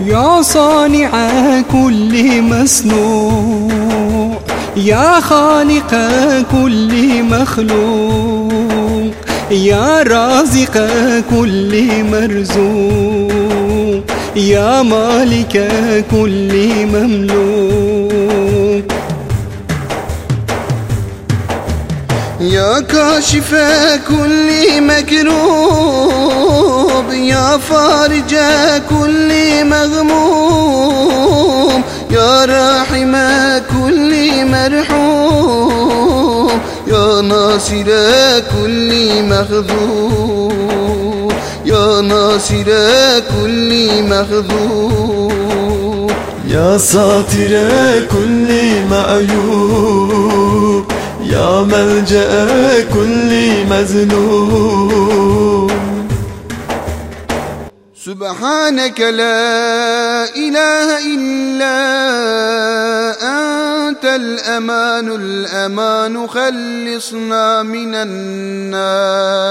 يا صانع كل مصنوع يا خالق كل مخلوق يا رازق كل مرزوق يا مالك كل مملوك. يا كاشف كل مكروب يا فارج كل مغموم. يا راحم كل مرحوم. يا ناصر كل مخذوم يا ناصر كل مخذوم يا ساتر كل معيوب. يا ملجأ كل مظلوم سبحانك لا إله إلا أنت الأمان الأمان خلصنا من النار.